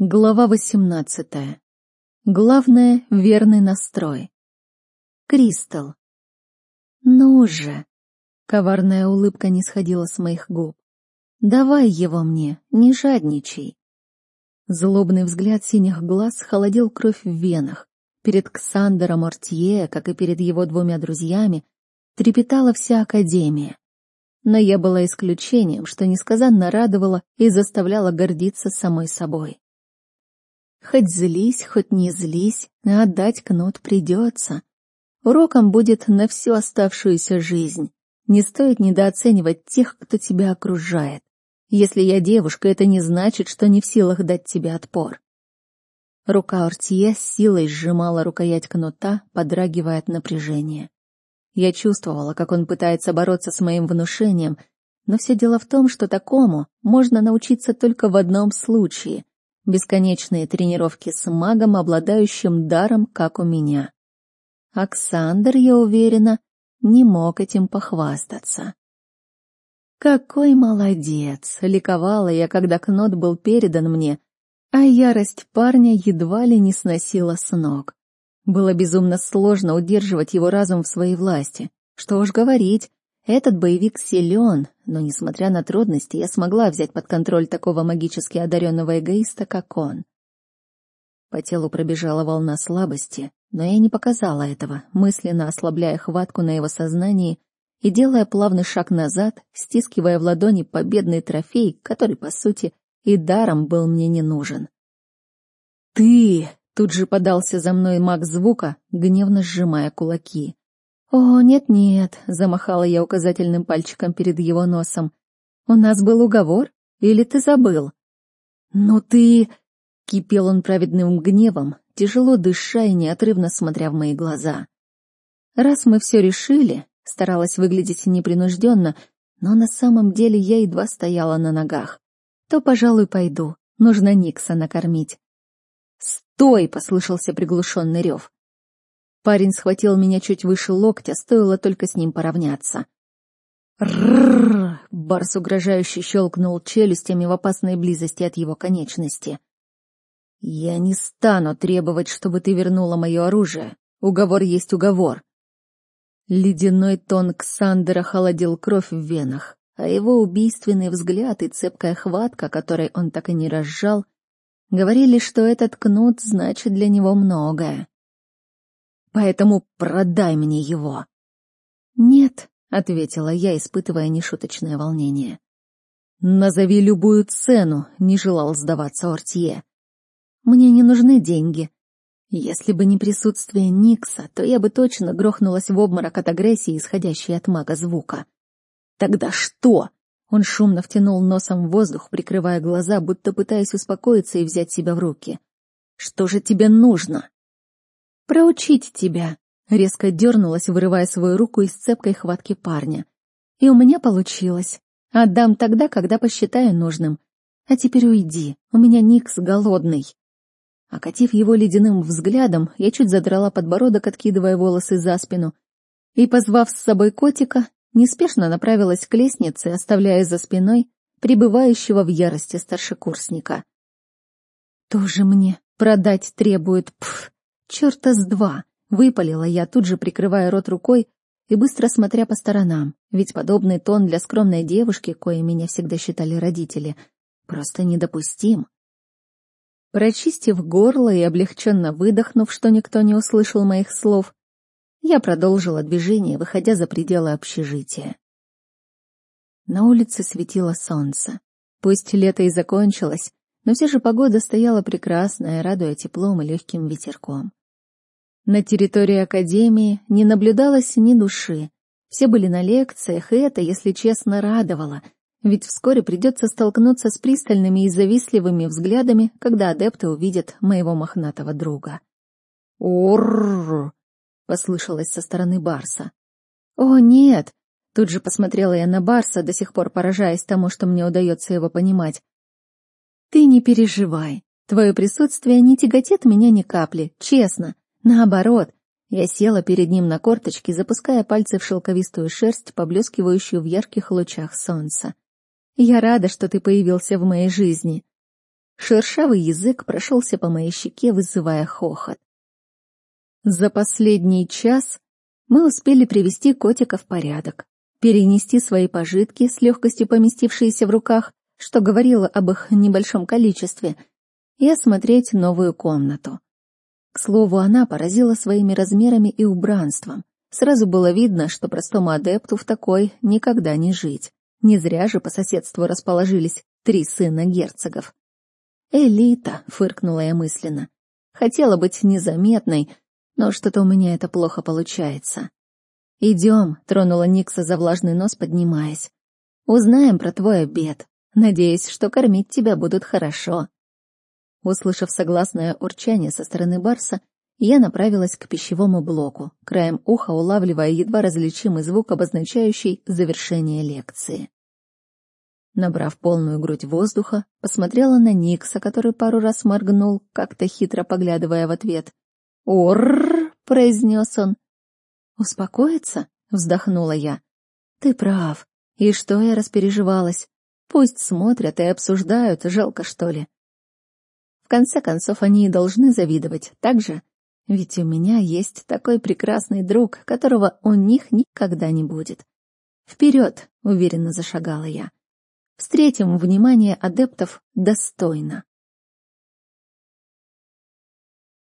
Глава 18. Главное — верный настрой. Кристал. Ну же. Коварная улыбка не сходила с моих губ. Давай его мне, не жадничай. Злобный взгляд синих глаз холодил кровь в венах. Перед Ксандером Ортье, как и перед его двумя друзьями, трепетала вся Академия. Но я была исключением, что несказанно радовало и заставляло гордиться самой собой. Хоть злись, хоть не злись, а отдать кнут придется. Уроком будет на всю оставшуюся жизнь. Не стоит недооценивать тех, кто тебя окружает. Если я девушка, это не значит, что не в силах дать тебе отпор. Рука Ортье с силой сжимала рукоять кнута, подрагивая от напряжения. Я чувствовала, как он пытается бороться с моим внушением, но все дело в том, что такому можно научиться только в одном случае, Бесконечные тренировки с магом, обладающим даром, как у меня. Оксандр, я уверена, не мог этим похвастаться. Какой молодец! Ликовала я, когда кнот был передан мне, а ярость парня едва ли не сносила с ног. Было безумно сложно удерживать его разум в своей власти. Что уж говорить, этот боевик силен, но, несмотря на трудности, я смогла взять под контроль такого магически одаренного эгоиста, как он. По телу пробежала волна слабости, но я не показала этого, мысленно ослабляя хватку на его сознании и делая плавный шаг назад, стискивая в ладони победный трофей, который, по сути, и даром был мне не нужен. «Ты!» — тут же подался за мной маг звука, гневно сжимая кулаки. «О, нет-нет», — замахала я указательным пальчиком перед его носом. «У нас был уговор? Или ты забыл?» «Ну ты...» — кипел он праведным гневом, тяжело дыша и неотрывно смотря в мои глаза. «Раз мы все решили», — старалась выглядеть непринужденно, но на самом деле я едва стояла на ногах, то, пожалуй, пойду. Нужно Никса накормить. «Стой!» — послышался приглушенный рев. Парень схватил меня чуть выше локтя, стоило только с ним поравняться. Ррррр! Барс угрожающе щелкнул челюстями в опасной близости от его конечности. «Я не стану требовать, чтобы ты вернула мое оружие. Уговор есть уговор». Ледяной тон Ксандера холодил кровь в венах, а его убийственный взгляд и цепкая хватка, которой он так и не разжал, говорили, что этот кнут значит для него многое поэтому продай мне его». «Нет», — ответила я, испытывая нешуточное волнение. «Назови любую цену», — не желал сдаваться Ортье. «Мне не нужны деньги. Если бы не присутствие Никса, то я бы точно грохнулась в обморок от агрессии, исходящей от мага звука». «Тогда что?» Он шумно втянул носом в воздух, прикрывая глаза, будто пытаясь успокоиться и взять себя в руки. «Что же тебе нужно?» Проучить тебя!» Резко дернулась, вырывая свою руку из цепкой хватки парня. «И у меня получилось. Отдам тогда, когда посчитаю нужным. А теперь уйди, у меня Никс голодный». Окатив его ледяным взглядом, я чуть задрала подбородок, откидывая волосы за спину, и, позвав с собой котика, неспешно направилась к лестнице, оставляя за спиной пребывающего в ярости старшекурсника. «Тоже мне продать требует, пф!» Черта с два! Выпалила я, тут же прикрывая рот рукой и быстро смотря по сторонам, ведь подобный тон для скромной девушки, коей меня всегда считали родители, просто недопустим. Прочистив горло и облегченно выдохнув, что никто не услышал моих слов, я продолжила движение, выходя за пределы общежития. На улице светило солнце. Пусть лето и закончилось, но все же погода стояла прекрасная, радуя теплом и легким ветерком. На территории Академии не наблюдалось ни души. Все были на лекциях, и это, если честно, радовало, ведь вскоре придется столкнуться с пристальными и завистливыми взглядами, когда адепты увидят моего мохнатого друга. «Урррр!» — послышалось со стороны Барса. «О, нет!» — тут же посмотрела я на Барса, до сих пор поражаясь тому, что мне удается его понимать. «Ты не переживай. Твое присутствие не тяготит меня ни капли, честно. Наоборот, я села перед ним на корточки, запуская пальцы в шелковистую шерсть, поблескивающую в ярких лучах солнца. «Я рада, что ты появился в моей жизни». Шершавый язык прошелся по моей щеке, вызывая хохот. За последний час мы успели привести котика в порядок, перенести свои пожитки, с легкостью поместившиеся в руках, что говорило об их небольшом количестве, и осмотреть новую комнату. К слову, она поразила своими размерами и убранством. Сразу было видно, что простому адепту в такой никогда не жить. Не зря же по соседству расположились три сына герцогов. «Элита», — фыркнула я мысленно. Хотела быть незаметной, но что-то у меня это плохо получается. «Идем», — тронула Никса за влажный нос, поднимаясь. «Узнаем про твой обед. Надеюсь, что кормить тебя будут хорошо». Услышав согласное урчание со стороны Барса, я направилась к пищевому блоку, краем уха улавливая едва различимый звук, обозначающий завершение лекции. Набрав полную грудь воздуха, посмотрела на Никса, который пару раз моргнул, как-то хитро поглядывая в ответ. «Орррр!» — произнес он. «Успокоиться?» — вздохнула я. «Ты прав. И что я распереживалась? Пусть смотрят и обсуждают, жалко что ли. В конце концов, они и должны завидовать, так же? Ведь у меня есть такой прекрасный друг, которого у них никогда не будет. «Вперед!» — уверенно зашагала я. «Встретим внимание адептов достойно».